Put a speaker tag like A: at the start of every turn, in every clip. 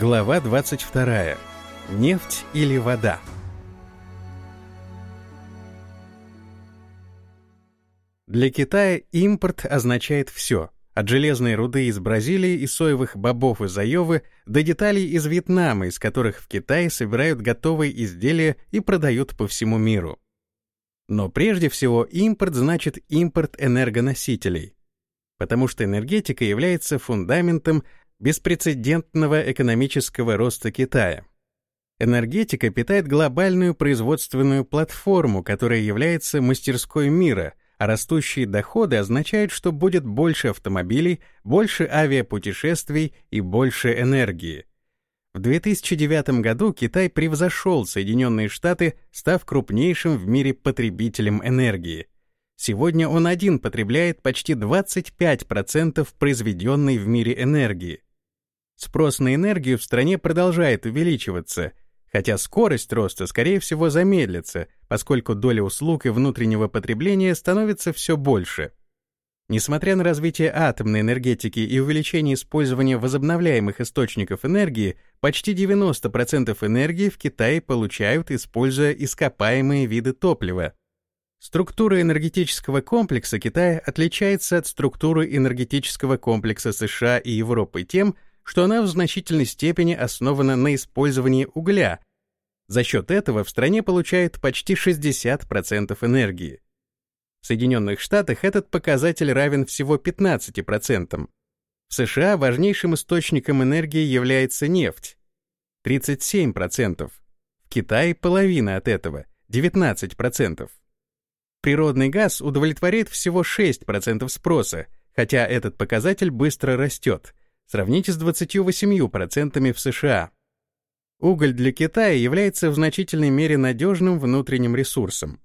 A: Глава 22. Нефть или вода? Для Китая импорт означает все. От железной руды из Бразилии и соевых бобов из Айовы до деталей из Вьетнама, из которых в Китае собирают готовые изделия и продают по всему миру. Но прежде всего импорт значит импорт энергоносителей, потому что энергетика является фундаментом беспрецедентного экономического роста Китая. Энергетика питает глобальную производственную платформу, которая является мастерской мира, а растущие доходы означают, что будет больше автомобилей, больше авиапутешествий и больше энергии. В 2009 году Китай превзошел Соединенные Штаты, став крупнейшим в мире потребителем энергии. Сегодня он один потребляет почти 25% произведенной в мире энергии. Спрос на энергию в стране продолжает увеличиваться — хотя скорость роста, скорее всего, замедлится, поскольку доля услуг и внутреннего потребления становится все больше. Несмотря на развитие атомной энергетики и увеличение использования возобновляемых источников энергии, почти 90% энергии в Китае получают, используя ископаемые виды топлива. Структура энергетического комплекса Китая отличается от структуры энергетического комплекса США и Европы тем, что она в значительной степени основана на использовании угля. За счет этого в стране получают почти 60% энергии. В Соединенных Штатах этот показатель равен всего 15%. В США важнейшим источником энергии является нефть — 37%. В Китае половина от этого — 19%. Природный газ удовлетворяет всего 6% спроса, хотя этот показатель быстро растет — Сравните с 28% в США. Уголь для Китая является в значительной мере надежным внутренним ресурсом.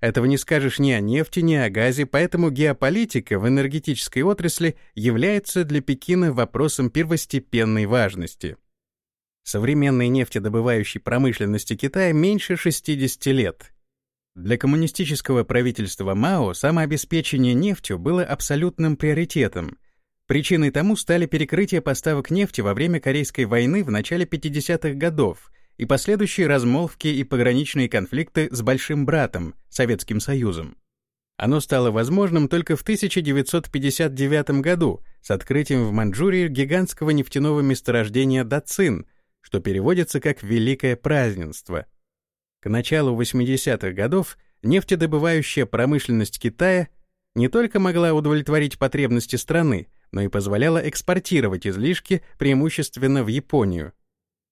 A: Этого не скажешь ни о нефти, ни о газе, поэтому геополитика в энергетической отрасли является для Пекина вопросом первостепенной важности. Современной нефтедобывающей промышленности Китая меньше 60 лет. Для коммунистического правительства Мао самообеспечение нефтью было абсолютным приоритетом — Причиной тому стали перекрытия поставок нефти во время Корейской войны в начале 50-х годов и последующие размолвки и пограничные конфликты с Большим Братом, Советским Союзом. Оно стало возможным только в 1959 году с открытием в Манчжурии гигантского нефтяного месторождения Дацин, что переводится как «великое празднество». К началу 80-х годов нефтедобывающая промышленность Китая не только могла удовлетворить потребности страны, но и позволяла экспортировать излишки преимущественно в Японию.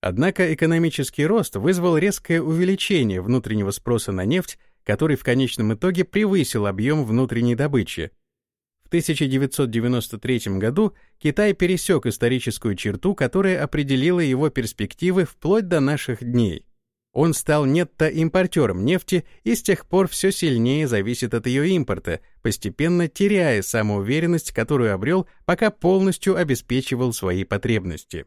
A: Однако экономический рост вызвал резкое увеличение внутреннего спроса на нефть, который в конечном итоге превысил объем внутренней добычи. В 1993 году Китай пересек историческую черту, которая определила его перспективы вплоть до наших дней. Он стал нетто-импортером нефти и с тех пор все сильнее зависит от ее импорта, постепенно теряя самоуверенность, которую обрел, пока полностью обеспечивал свои потребности.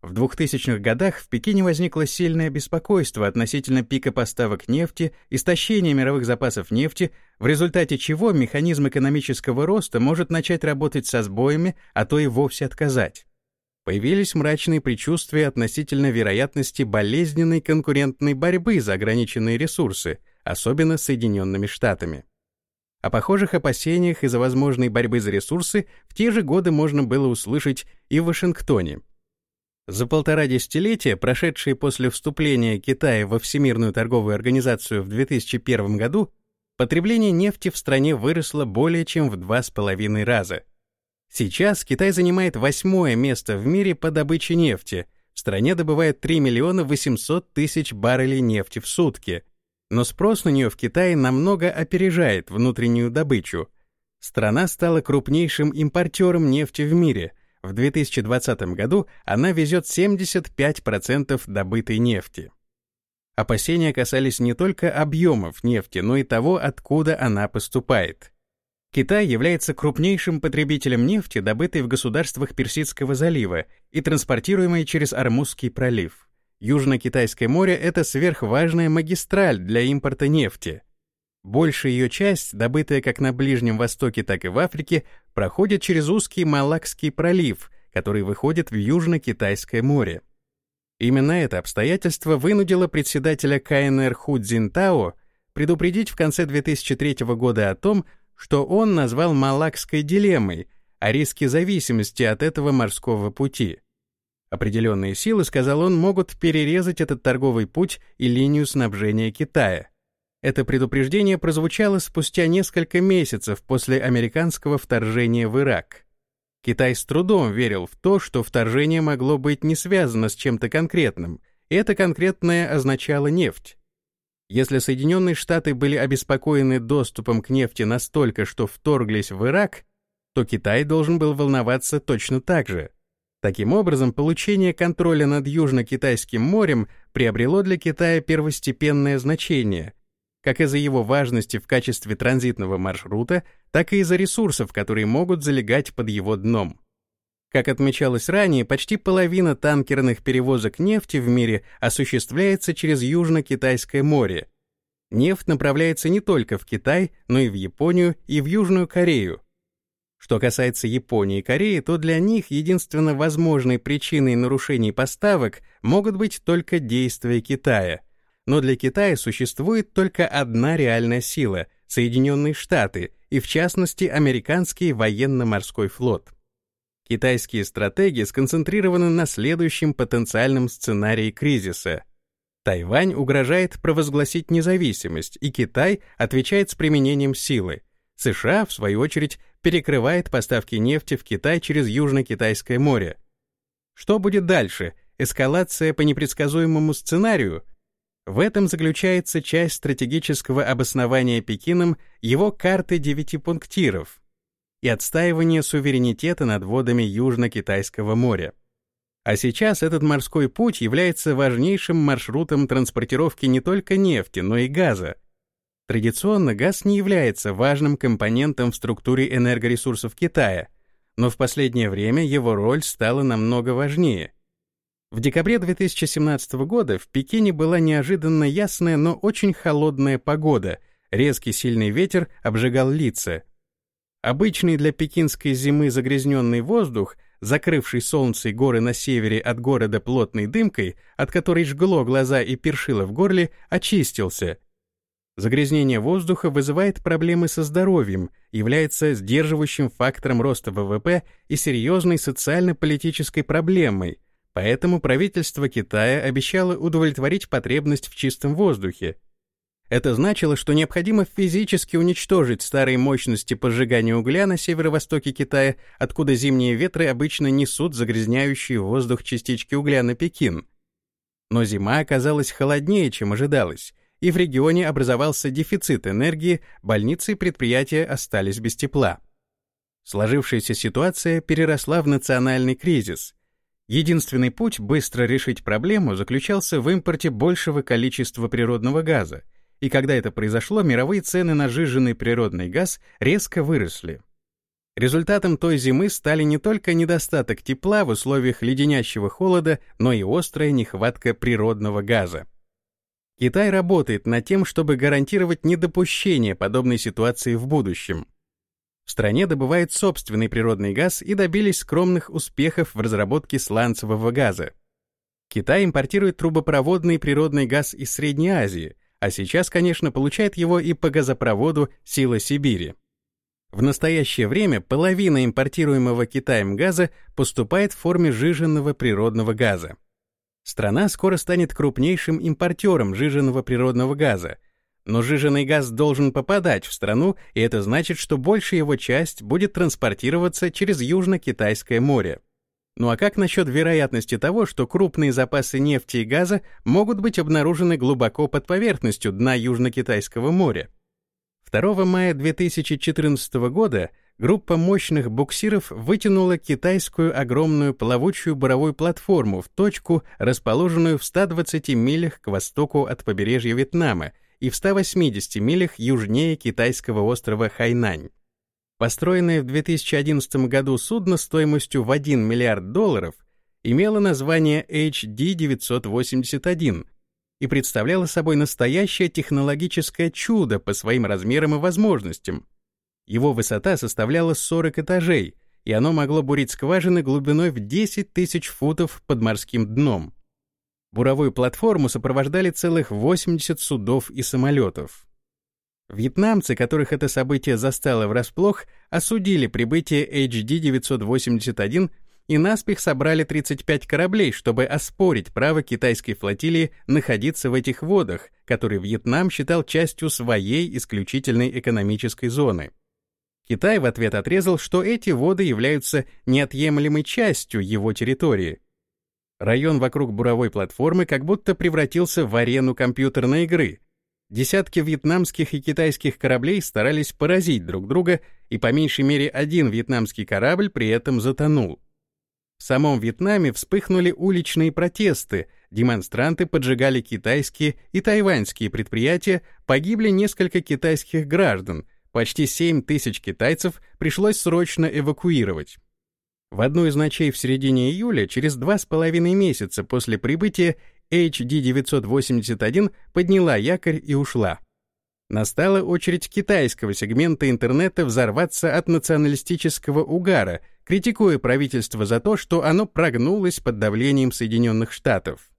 A: В 2000-х годах в Пекине возникло сильное беспокойство относительно пика поставок нефти, истощения мировых запасов нефти, в результате чего механизм экономического роста может начать работать со сбоями, а то и вовсе отказать появились мрачные предчувствия относительно вероятности болезненной конкурентной борьбы за ограниченные ресурсы, особенно с Соединенными Штатами. О похожих опасениях из-за возможной борьбы за ресурсы в те же годы можно было услышать и в Вашингтоне. За полтора десятилетия, прошедшие после вступления Китая во Всемирную торговую организацию в 2001 году, потребление нефти в стране выросло более чем в два с половиной раза – Сейчас Китай занимает восьмое место в мире по добыче нефти. В стране добывают 3 миллиона 800 тысяч баррелей нефти в сутки. Но спрос на нее в Китае намного опережает внутреннюю добычу. Страна стала крупнейшим импортером нефти в мире. В 2020 году она везет 75% добытой нефти. Опасения касались не только объемов нефти, но и того, откуда она поступает. Китай является крупнейшим потребителем нефти, добытой в государствах Персидского залива и транспортируемой через Армузский пролив. Южно-Китайское море — это сверхважная магистраль для импорта нефти. Большая ее часть, добытая как на Ближнем Востоке, так и в Африке, проходит через узкий Малакский пролив, который выходит в Южно-Китайское море. Именно это обстоятельство вынудило председателя КНР Ху Цзинтао предупредить в конце 2003 года о том, что он назвал Малакской дилеммой о риске зависимости от этого морского пути. Определенные силы, сказал он, могут перерезать этот торговый путь и линию снабжения Китая. Это предупреждение прозвучало спустя несколько месяцев после американского вторжения в Ирак. Китай с трудом верил в то, что вторжение могло быть не связано с чем-то конкретным, и это конкретное означало нефть. Если Соединенные Штаты были обеспокоены доступом к нефти настолько, что вторглись в Ирак, то Китай должен был волноваться точно так же. Таким образом, получение контроля над Южно-Китайским морем приобрело для Китая первостепенное значение, как из-за его важности в качестве транзитного маршрута, так и из-за ресурсов, которые могут залегать под его дном. Как отмечалось ранее, почти половина танкерных перевозок нефти в мире осуществляется через Южно-Китайское море. Нефть направляется не только в Китай, но и в Японию и в Южную Корею. Что касается Японии и Кореи, то для них единственно возможной причиной нарушений поставок могут быть только действия Китая. Но для Китая существует только одна реальная сила — Соединенные Штаты, и в частности американский военно-морской флот. Китайские стратегии сконцентрированы на следующем потенциальном сценарии кризиса. Тайвань угрожает провозгласить независимость, и Китай отвечает с применением силы. США, в свою очередь, перекрывает поставки нефти в Китай через Южно-Китайское море. Что будет дальше? Эскалация по непредсказуемому сценарию? В этом заключается часть стратегического обоснования Пекином его карты девяти пунктиров, и отстаивание суверенитета над водами Южно-Китайского моря. А сейчас этот морской путь является важнейшим маршрутом транспортировки не только нефти, но и газа. Традиционно газ не является важным компонентом в структуре энергоресурсов Китая, но в последнее время его роль стала намного важнее. В декабре 2017 года в Пекине была неожиданно ясная, но очень холодная погода, резкий сильный ветер обжигал лица, Обычный для пекинской зимы загрязненный воздух, закрывший солнце и горы на севере от города плотной дымкой, от которой жгло глаза и першило в горле, очистился. Загрязнение воздуха вызывает проблемы со здоровьем, является сдерживающим фактором роста ВВП и серьезной социально-политической проблемой, поэтому правительство Китая обещало удовлетворить потребность в чистом воздухе, это значило, что необходимо физически уничтожить старые мощности по сжиганию угля на северо-востоке Китая, откуда зимние ветры обычно несут загрязняющие воздух частички угля на Пекин. Но зима оказалась холоднее, чем ожидалось, и в регионе образовался дефицит энергии, больницы и предприятия остались без тепла. Сложившаяся ситуация переросла в национальный кризис. Единственный путь быстро решить проблему заключался в импорте большего количества природного газа — и когда это произошло, мировые цены на жиженный природный газ резко выросли. Результатом той зимы стали не только недостаток тепла в условиях леденящего холода, но и острая нехватка природного газа. Китай работает над тем, чтобы гарантировать недопущение подобной ситуации в будущем. В стране добывают собственный природный газ и добились скромных успехов в разработке сланцевого газа. Китай импортирует трубопроводный природный газ из Средней Азии, а сейчас, конечно, получает его и по газопроводу «Сила Сибири». В настоящее время половина импортируемого Китаем газа поступает в форме жиженного природного газа. Страна скоро станет крупнейшим импортером жиженного природного газа, но жиженый газ должен попадать в страну, и это значит, что большая его часть будет транспортироваться через Южно-Китайское море. Ну а как насчет вероятности того, что крупные запасы нефти и газа могут быть обнаружены глубоко под поверхностью дна Южно-Китайского моря? 2 мая 2014 года группа мощных буксиров вытянула китайскую огромную плавучую буровую платформу в точку, расположенную в 120 милях к востоку от побережья Вьетнама и в 180 милях южнее китайского острова Хайнань. Построенное в 2011 году судно стоимостью в 1 миллиард долларов имело название HD-981 и представляло собой настоящее технологическое чудо по своим размерам и возможностям. Его высота составляла 40 этажей, и оно могло бурить скважины глубиной в 10 тысяч футов под морским дном. Буровую платформу сопровождали целых 80 судов и самолетов. Вьетнамцы, которых это событие застало врасплох, осудили прибытие HD-981 и наспех собрали 35 кораблей, чтобы оспорить право китайской флотилии находиться в этих водах, которые Вьетнам считал частью своей исключительной экономической зоны. Китай в ответ отрезал, что эти воды являются неотъемлемой частью его территории. Район вокруг буровой платформы как будто превратился в арену компьютерной игры. Десятки вьетнамских и китайских кораблей старались поразить друг друга, и по меньшей мере один вьетнамский корабль при этом затонул. В самом Вьетнаме вспыхнули уличные протесты, демонстранты поджигали китайские и тайваньские предприятия, погибли несколько китайских граждан, почти 7 тысяч китайцев пришлось срочно эвакуировать. В одну из ночей в середине июля, через два с половиной месяца после прибытия, HD-981 подняла якорь и ушла. Настала очередь китайского сегмента интернета взорваться от националистического угара, критикуя правительство за то, что оно прогнулось под давлением Соединенных Штатов.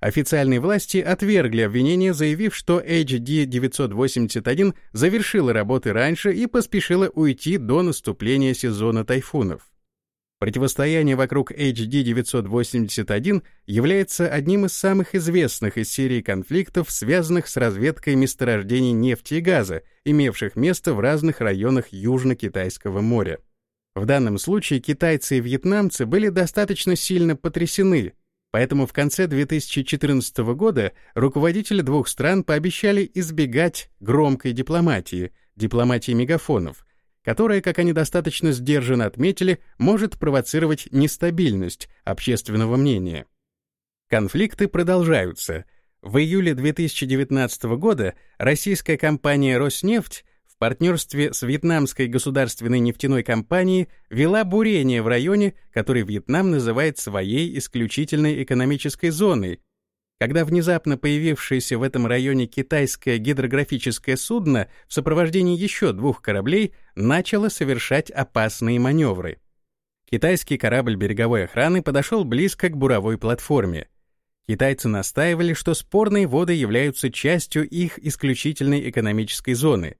A: Официальные власти отвергли обвинение, заявив, что HD-981 завершила работы раньше и поспешила уйти до наступления сезона тайфунов. Противостояние вокруг HD-981 является одним из самых известных из серии конфликтов, связанных с разведкой месторождений нефти и газа, имевших место в разных районах Южно-Китайского моря. В данном случае китайцы и вьетнамцы были достаточно сильно потрясены, поэтому в конце 2014 года руководители двух стран пообещали избегать громкой дипломатии, дипломатии мегафонов, которая, как они достаточно сдержанно отметили, может провоцировать нестабильность общественного мнения. Конфликты продолжаются. В июле 2019 года российская компания «Роснефть» в партнерстве с вьетнамской государственной нефтяной компанией вела бурение в районе, который Вьетнам называет своей исключительной экономической зоной, когда внезапно появившееся в этом районе китайское гидрографическое судно в сопровождении еще двух кораблей начало совершать опасные маневры. Китайский корабль береговой охраны подошел близко к буровой платформе. Китайцы настаивали, что спорные воды являются частью их исключительной экономической зоны.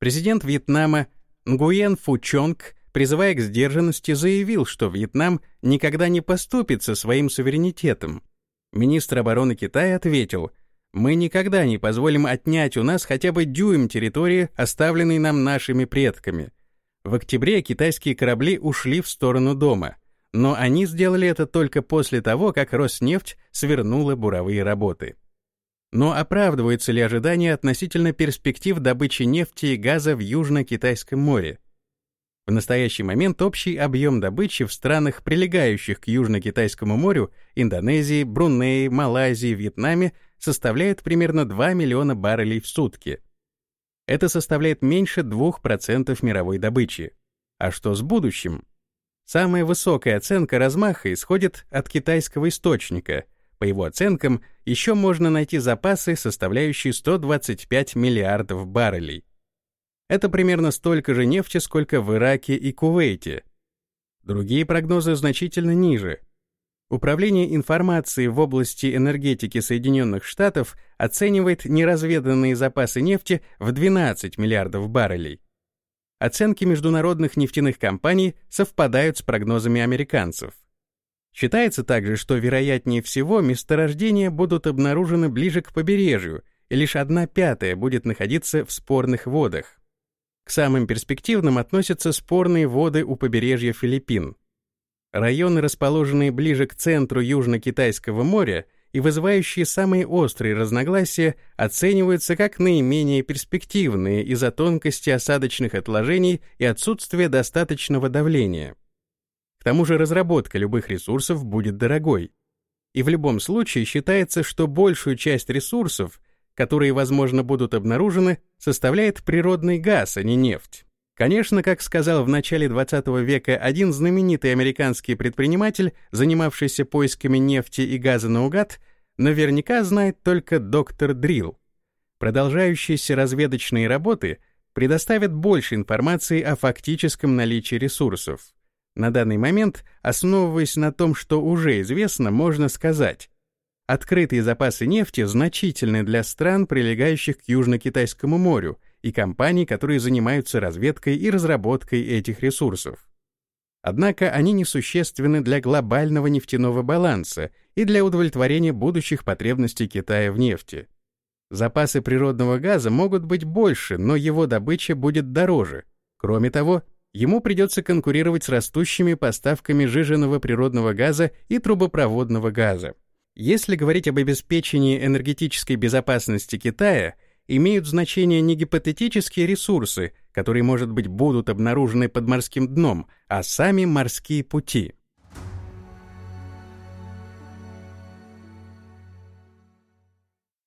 A: Президент Вьетнама Нгуен Фу Чонг, призывая к сдержанности, заявил, что Вьетнам никогда не поступит со своим суверенитетом, Министр обороны Китая ответил, «Мы никогда не позволим отнять у нас хотя бы дюйм территории, оставленной нам нашими предками». В октябре китайские корабли ушли в сторону дома, но они сделали это только после того, как Роснефть свернула буровые работы. Но оправдываются ли ожидания относительно перспектив добычи нефти и газа в Южно-Китайском море? В настоящий момент общий объем добычи в странах, прилегающих к Южно-Китайскому морю, Индонезии, Брунее, Малайзии, Вьетнаме, составляет примерно 2 миллиона баррелей в сутки. Это составляет меньше 2% мировой добычи. А что с будущим? Самая высокая оценка размаха исходит от китайского источника. По его оценкам, еще можно найти запасы, составляющие 125 миллиардов баррелей. Это примерно столько же нефти, сколько в Ираке и Кувейте. Другие прогнозы значительно ниже. Управление информацией в области энергетики Соединенных Штатов оценивает неразведанные запасы нефти в 12 миллиардов баррелей. Оценки международных нефтяных компаний совпадают с прогнозами американцев. Считается также, что вероятнее всего месторождения будут обнаружены ближе к побережью, и лишь одна пятая будет находиться в спорных водах. К самым перспективным относятся спорные воды у побережья Филиппин. Районы, расположенные ближе к центру Южно-Китайского моря и вызывающие самые острые разногласия, оцениваются как наименее перспективные из-за тонкости осадочных отложений и отсутствия достаточного давления. К тому же разработка любых ресурсов будет дорогой. И в любом случае считается, что большую часть ресурсов которые, возможно, будут обнаружены, составляет природный газ, а не нефть. Конечно, как сказал в начале 20 века один знаменитый американский предприниматель, занимавшийся поисками нефти и газа наугад, наверняка знает только доктор Дрилл. Продолжающиеся разведочные работы предоставят больше информации о фактическом наличии ресурсов. На данный момент, основываясь на том, что уже известно, можно сказать, открытые запасы нефти значительны для стран, прилегающих к Южно-Китайскому морю, и компаний, которые занимаются разведкой и разработкой этих ресурсов. Однако они несущественны для глобального нефтяного баланса и для удовлетворения будущих потребностей Китая в нефти. Запасы природного газа могут быть больше, но его добыча будет дороже. Кроме того, ему придется конкурировать с растущими поставками жиженного природного газа и трубопроводного газа. Если говорить об обеспечении энергетической безопасности Китая, имеют значение не гипотетические ресурсы, которые, может быть, будут обнаружены под морским дном, а сами морские пути.